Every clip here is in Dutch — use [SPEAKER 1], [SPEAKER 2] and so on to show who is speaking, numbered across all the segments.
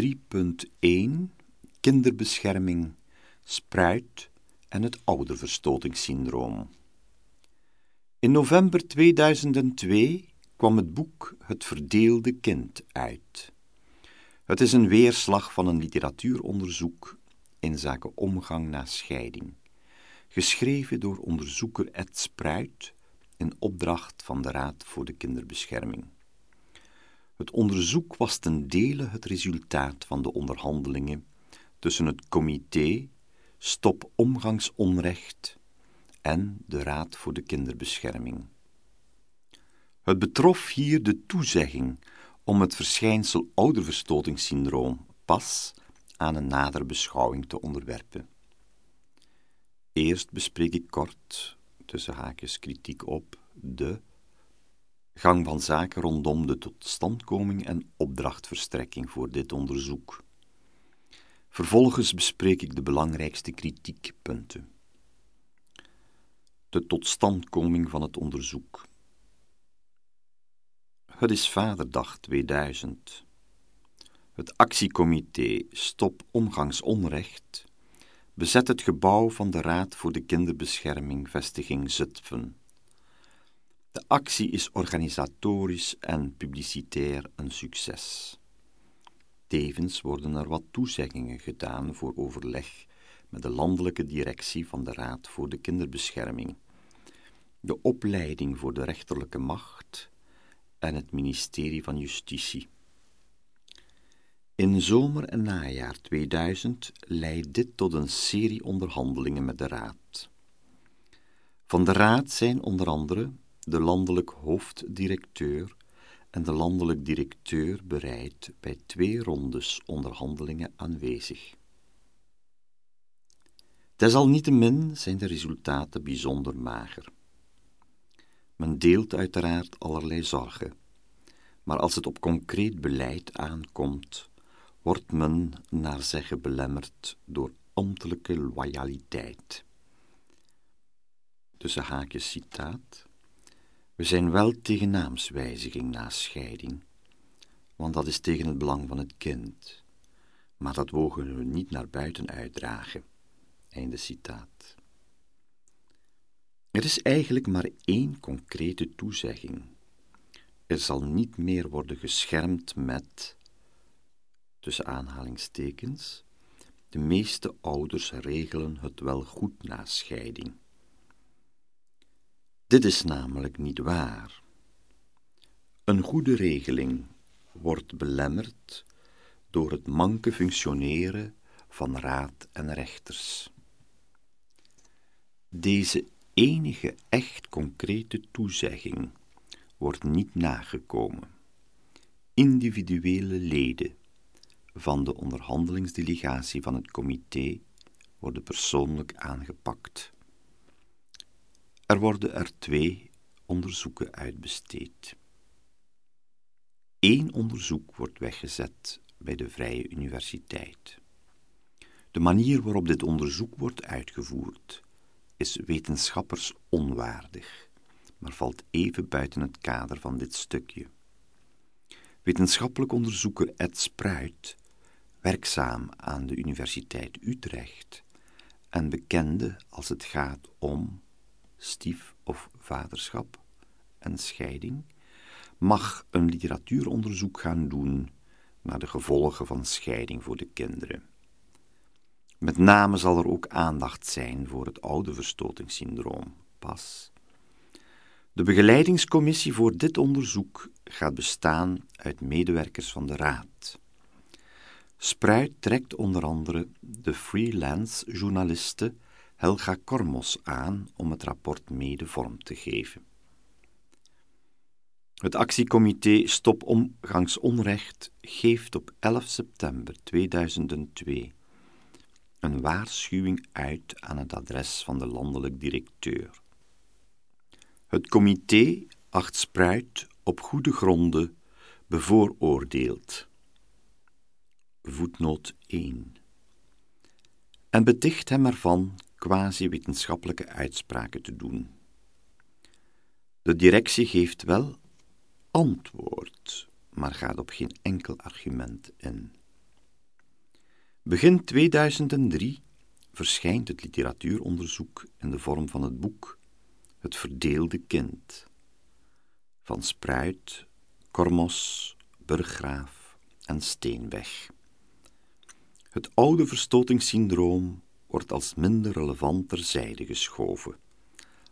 [SPEAKER 1] 3.1 Kinderbescherming, spruit en het ouderverstotingssyndroom. In november 2002 kwam het boek Het Verdeelde Kind uit. Het is een weerslag van een literatuuronderzoek in zaken omgang na scheiding, geschreven door onderzoeker Ed Spruit in opdracht van de Raad voor de Kinderbescherming. Het onderzoek was ten dele het resultaat van de onderhandelingen tussen het comité Stop Omgangsonrecht en de Raad voor de Kinderbescherming. Het betrof hier de toezegging om het verschijnsel ouderverstotingssyndroom pas aan een nadere beschouwing te onderwerpen. Eerst bespreek ik kort, tussen haakjes kritiek op, de gang van zaken rondom de totstandkoming en opdrachtverstrekking voor dit onderzoek. Vervolgens bespreek ik de belangrijkste kritiekpunten. De totstandkoming van het onderzoek. Het is Vaderdag 2000. Het actiecomité Stop Omgangsonrecht bezet het gebouw van de Raad voor de Kinderbescherming vestiging Zutphen. De actie is organisatorisch en publicitair een succes. Tevens worden er wat toezeggingen gedaan voor overleg met de landelijke directie van de Raad voor de Kinderbescherming, de opleiding voor de rechterlijke macht en het ministerie van Justitie. In zomer en najaar 2000 leidt dit tot een serie onderhandelingen met de Raad. Van de Raad zijn onder andere de landelijk hoofddirecteur en de landelijk directeur bereid bij twee rondes onderhandelingen aanwezig. Desalniettemin zijn de resultaten bijzonder mager. Men deelt uiteraard allerlei zorgen, maar als het op concreet beleid aankomt, wordt men naar zeggen belemmerd door ambtelijke loyaliteit. Tussen haakjes citaat. We zijn wel tegen naamswijziging na scheiding, want dat is tegen het belang van het kind, maar dat wogen we niet naar buiten uitdragen. Einde citaat. Er is eigenlijk maar één concrete toezegging. Er zal niet meer worden geschermd met, tussen aanhalingstekens, de meeste ouders regelen het wel goed na scheiding. Dit is namelijk niet waar. Een goede regeling wordt belemmerd door het manke functioneren van raad en rechters. Deze enige echt concrete toezegging wordt niet nagekomen. Individuele leden van de onderhandelingsdelegatie van het comité worden persoonlijk aangepakt. Er worden er twee onderzoeken uitbesteed. Eén onderzoek wordt weggezet bij de Vrije Universiteit. De manier waarop dit onderzoek wordt uitgevoerd is wetenschappers onwaardig, maar valt even buiten het kader van dit stukje. Wetenschappelijk onderzoeker Ed Spruit, werkzaam aan de Universiteit Utrecht en bekende als het gaat om stief- of vaderschap en scheiding, mag een literatuuronderzoek gaan doen naar de gevolgen van scheiding voor de kinderen. Met name zal er ook aandacht zijn voor het oudeverstotingssyndroom, PAS. De begeleidingscommissie voor dit onderzoek gaat bestaan uit medewerkers van de Raad. Spruit trekt onder andere de freelance journaliste Helga Kormos aan om het rapport mede vorm te geven. Het actiecomité Stop Omgangsonrecht geeft op 11 september 2002 een waarschuwing uit aan het adres van de landelijk directeur. Het comité acht Spruit op goede gronden bevooroordeeld. Voetnoot 1. En beticht hem ervan quasi-wetenschappelijke uitspraken te doen. De directie geeft wel antwoord, maar gaat op geen enkel argument in. Begin 2003 verschijnt het literatuuronderzoek in de vorm van het boek Het verdeelde kind van Spruit, Kormos, Burggraaf en Steenweg. Het oude verstotingssyndroom wordt als minder relevant terzijde geschoven,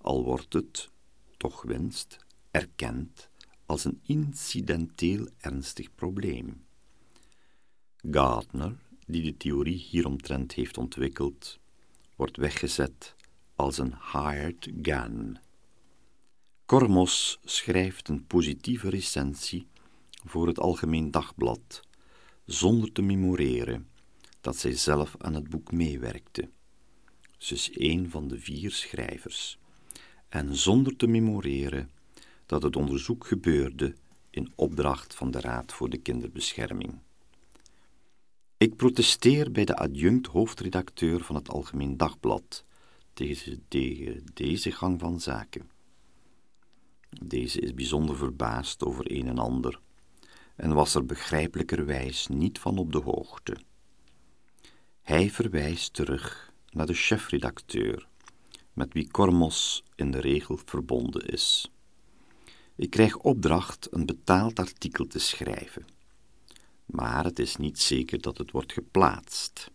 [SPEAKER 1] al wordt het, toch winst, erkend als een incidenteel ernstig probleem. Gardner, die de theorie hieromtrent heeft ontwikkeld, wordt weggezet als een hired gun. Kormos schrijft een positieve recensie voor het Algemeen Dagblad, zonder te memoreren dat zij zelf aan het boek meewerkte. Ze is een van de vier schrijvers, en zonder te memoreren dat het onderzoek gebeurde in opdracht van de Raad voor de Kinderbescherming. Ik protesteer bij de adjunct hoofdredacteur van het Algemeen Dagblad tegen, tegen deze gang van zaken. Deze is bijzonder verbaasd over een en ander en was er begrijpelijkerwijs niet van op de hoogte. Hij verwijst terug naar de chefredacteur, met wie Kormos in de regel verbonden is. Ik krijg opdracht een betaald artikel te schrijven, maar het is niet zeker dat het wordt geplaatst.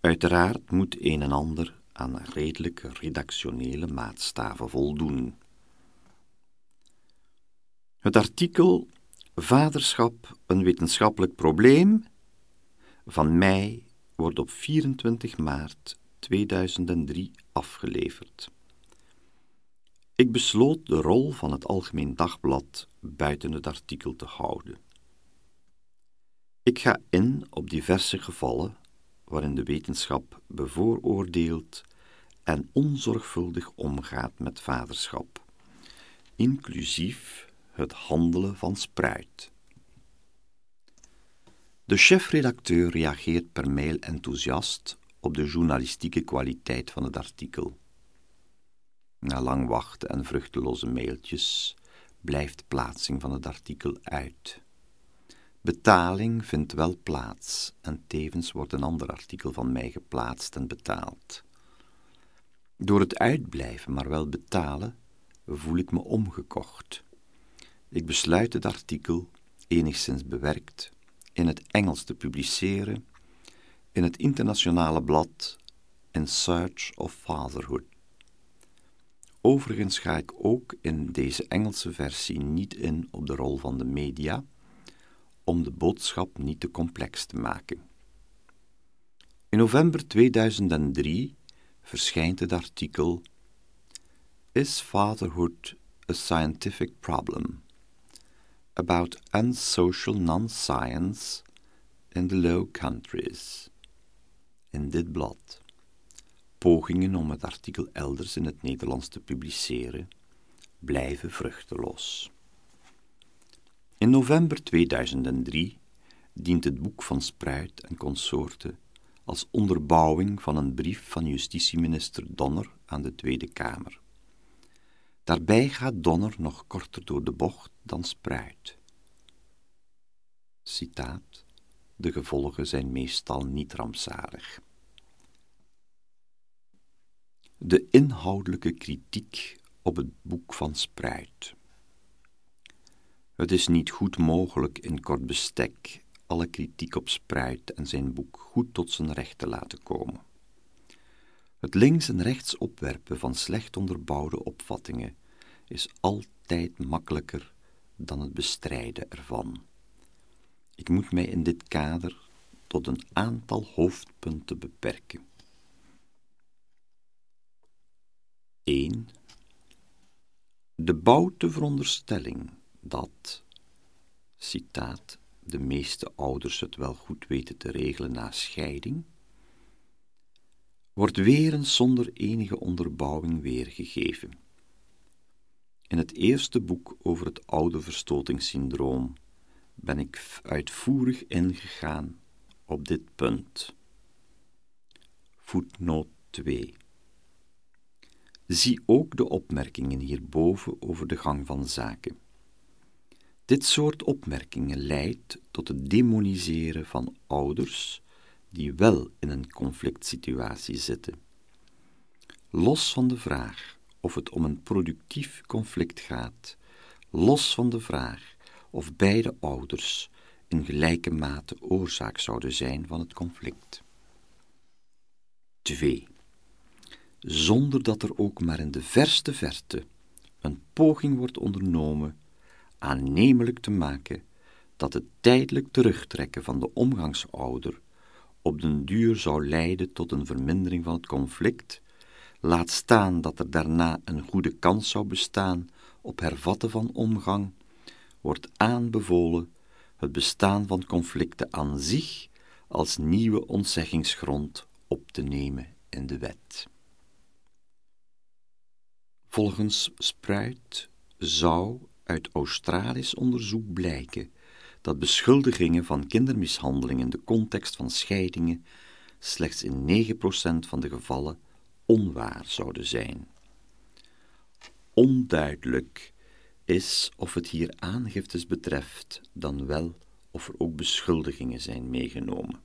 [SPEAKER 1] Uiteraard moet een en ander aan redelijke redactionele maatstaven voldoen. Het artikel Vaderschap een wetenschappelijk probleem van mei wordt op 24 maart 2003 afgeleverd. Ik besloot de rol van het Algemeen Dagblad buiten het artikel te houden. Ik ga in op diverse gevallen waarin de wetenschap bevooroordeeld en onzorgvuldig omgaat met vaderschap, inclusief het handelen van spruit. De chefredacteur reageert per mail enthousiast op de journalistieke kwaliteit van het artikel. Na lang wachten en vruchteloze mailtjes blijft plaatsing van het artikel uit. Betaling vindt wel plaats en tevens wordt een ander artikel van mij geplaatst en betaald. Door het uitblijven, maar wel betalen, voel ik me omgekocht. Ik besluit het artikel, enigszins bewerkt, in het Engels te publiceren in het internationale blad In Search of Fatherhood. Overigens ga ik ook in deze Engelse versie niet in op de rol van de media, om de boodschap niet te complex te maken. In november 2003 verschijnt het artikel Is Fatherhood a Scientific Problem? About Unsocial Non-Science in the Low Countries in dit blad. Pogingen om het artikel elders in het Nederlands te publiceren blijven vruchteloos. In november 2003 dient het boek van Spruit en consorten als onderbouwing van een brief van justitieminister Donner aan de Tweede Kamer. Daarbij gaat Donner nog korter door de bocht dan Spruit. Citaat de gevolgen zijn meestal niet rampzalig. De inhoudelijke kritiek op het boek van Spruit. Het is niet goed mogelijk in kort bestek alle kritiek op Spruit en zijn boek goed tot zijn recht te laten komen. Het links en rechts opwerpen van slecht onderbouwde opvattingen is altijd makkelijker dan het bestrijden ervan. Ik moet mij in dit kader tot een aantal hoofdpunten beperken. 1. De boute veronderstelling dat, citaat, de meeste ouders het wel goed weten te regelen na scheiding, wordt weer eens zonder enige onderbouwing weergegeven. In het eerste boek over het oude verstotingssyndroom ben ik uitvoerig ingegaan op dit punt. Voetnoot 2 Zie ook de opmerkingen hierboven over de gang van zaken. Dit soort opmerkingen leidt tot het demoniseren van ouders die wel in een conflict situatie zitten. Los van de vraag of het om een productief conflict gaat, los van de vraag of beide ouders in gelijke mate oorzaak zouden zijn van het conflict. 2. Zonder dat er ook maar in de verste verte een poging wordt ondernomen aannemelijk te maken dat het tijdelijk terugtrekken van de omgangsouder op den duur zou leiden tot een vermindering van het conflict, laat staan dat er daarna een goede kans zou bestaan op hervatten van omgang, wordt aanbevolen het bestaan van conflicten aan zich als nieuwe ontzeggingsgrond op te nemen in de wet. Volgens Spruit zou uit Australisch onderzoek blijken dat beschuldigingen van kindermishandeling in de context van scheidingen slechts in 9% van de gevallen onwaar zouden zijn. Onduidelijk is of het hier aangiftes betreft dan wel of er ook beschuldigingen zijn meegenomen.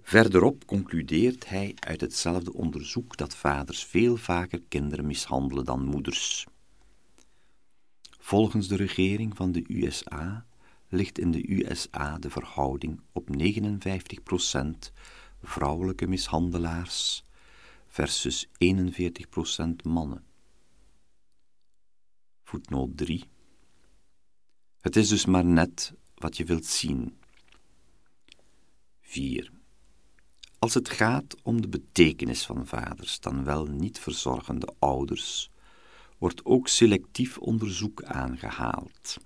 [SPEAKER 1] Verderop concludeert hij uit hetzelfde onderzoek dat vaders veel vaker kinderen mishandelen dan moeders. Volgens de regering van de USA ligt in de USA de verhouding op 59% vrouwelijke mishandelaars versus 41% mannen. Voetnoot 3. Het is dus maar net wat je wilt zien. 4. Als het gaat om de betekenis van vaders, dan wel niet verzorgende ouders, wordt ook selectief onderzoek aangehaald.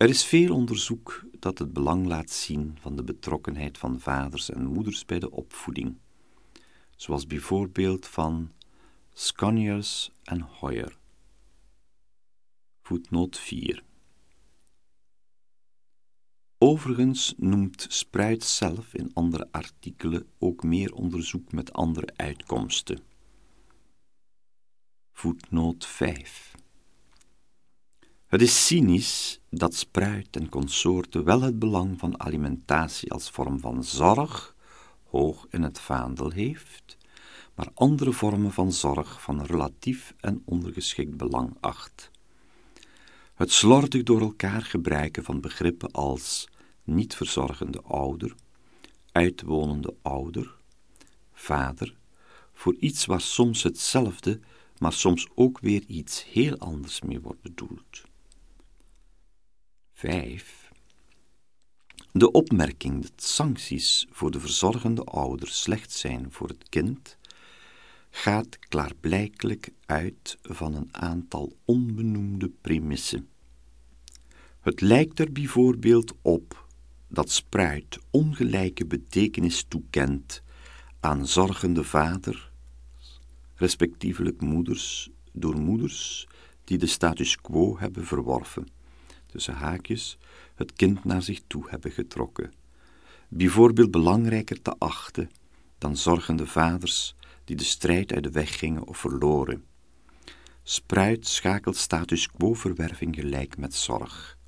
[SPEAKER 1] Er is veel onderzoek dat het belang laat zien van de betrokkenheid van vaders en moeders bij de opvoeding, zoals bijvoorbeeld van Sconiers en Hoyer. Voetnoot 4 Overigens noemt Spruit zelf in andere artikelen ook meer onderzoek met andere uitkomsten. Voetnoot 5 Het is cynisch dat Spruit en consorten wel het belang van alimentatie als vorm van zorg hoog in het vaandel heeft, maar andere vormen van zorg van relatief en ondergeschikt belang acht. Het slordig door elkaar gebruiken van begrippen als niet verzorgende ouder, uitwonende ouder, vader, voor iets waar soms hetzelfde, maar soms ook weer iets heel anders mee wordt bedoeld. 5. De opmerking dat sancties voor de verzorgende ouder slecht zijn voor het kind, gaat klaarblijkelijk uit van een aantal onbenoemde premissen. Het lijkt er bijvoorbeeld op dat spruit ongelijke betekenis toekent aan zorgende vader, respectievelijk moeders, door moeders die de status quo hebben verworven, tussen haakjes het kind naar zich toe hebben getrokken, bijvoorbeeld belangrijker te achten dan zorgende vaders die de strijd uit de weg gingen of verloren. Spruit schakelt status quo-verwerving gelijk met zorg.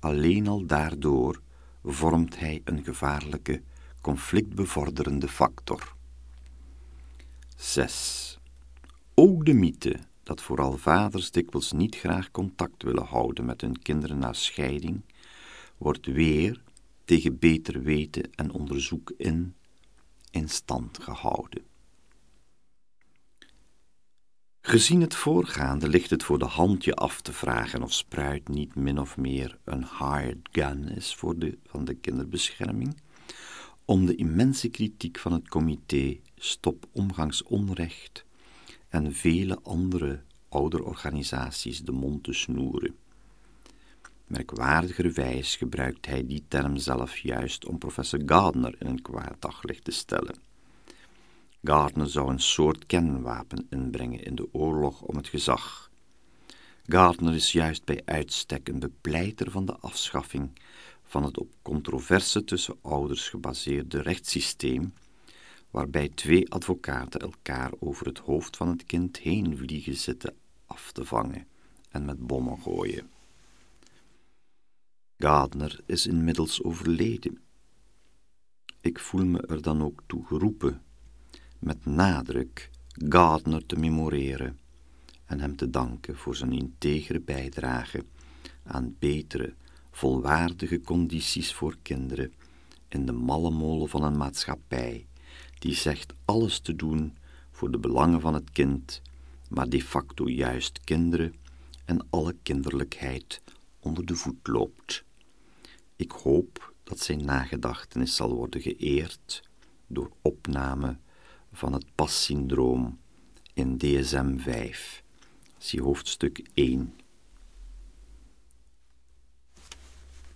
[SPEAKER 1] Alleen al daardoor vormt hij een gevaarlijke, conflictbevorderende factor. 6. Ook de mythe dat vooral vaders dikwijls niet graag contact willen houden met hun kinderen na scheiding, wordt weer tegen beter weten en onderzoek in, in stand gehouden. Gezien het voorgaande ligt het voor de hand je af te vragen of Spruit niet min of meer een hired gun is voor de, van de kinderbescherming, om de immense kritiek van het comité Stop Omgangsonrecht en vele andere ouderorganisaties de mond te snoeren. Merkwaardigerwijs gebruikt hij die term zelf juist om professor Gardner in een kwaad daglicht te stellen. Gardner zou een soort kernwapen inbrengen in de oorlog om het gezag. Gardner is juist bij uitstek een bepleiter van de afschaffing van het op controverse tussen ouders gebaseerde rechtssysteem, waarbij twee advocaten elkaar over het hoofd van het kind heen vliegen zitten af te vangen en met bommen gooien. Gardner is inmiddels overleden. Ik voel me er dan ook toe geroepen, met nadruk Gardner te memoreren en hem te danken voor zijn integere bijdrage aan betere, volwaardige condities voor kinderen in de malle molen van een maatschappij die zegt alles te doen voor de belangen van het kind, maar de facto juist kinderen en alle kinderlijkheid onder de voet loopt. Ik hoop dat zijn nagedachtenis zal worden geëerd door opname van het passyndroom in DSM 5. Zie hoofdstuk 1